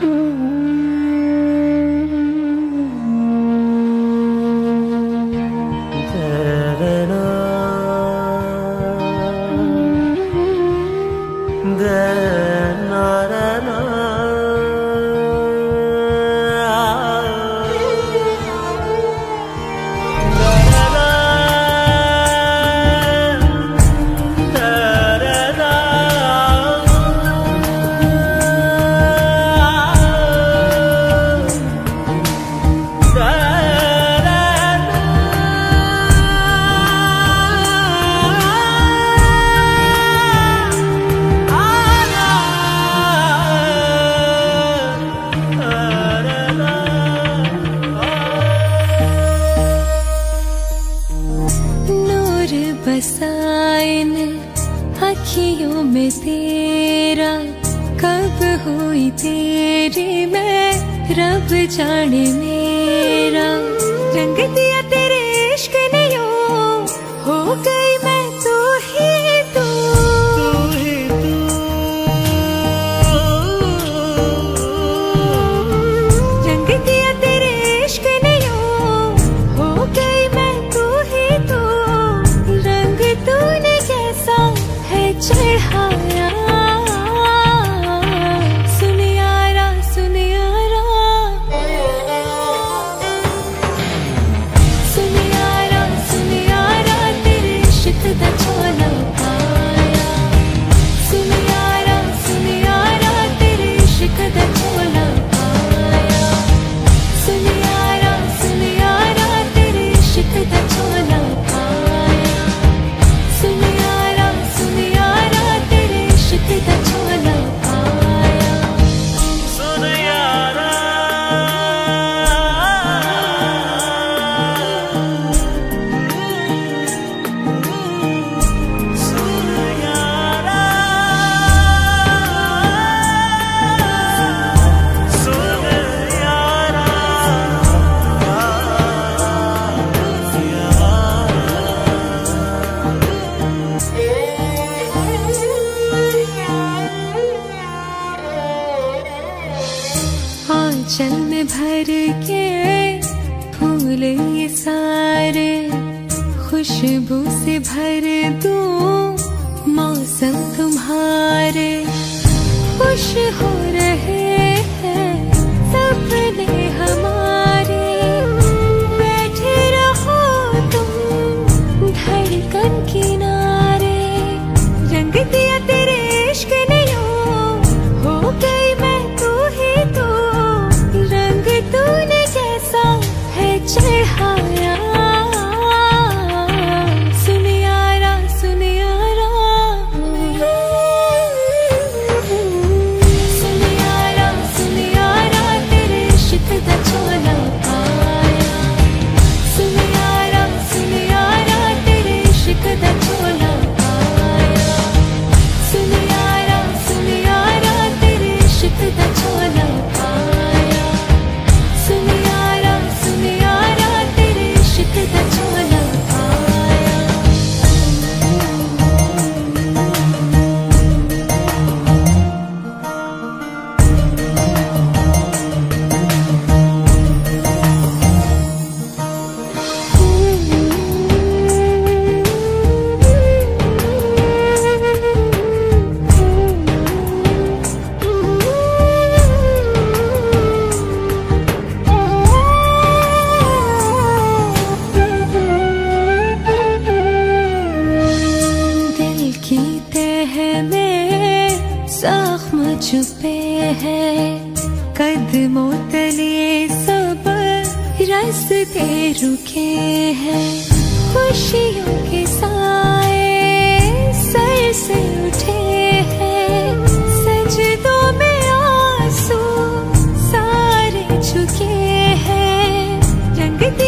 Mm-hmm. बसाए अखियों में तेरा कब हुई तेरी मैं रब जाने मेरा। रंग चंद भर के फूल ये सारे खुशबू से भर दूँ मौसम तुम्हारे। खुश हो में जख्म छुपे हैं। कदमों तले सब रास्ते रुके हैं। खुशियों के साए सर से उठे हैं। सजदों में आँसू सारे झुके हैं। रंग दे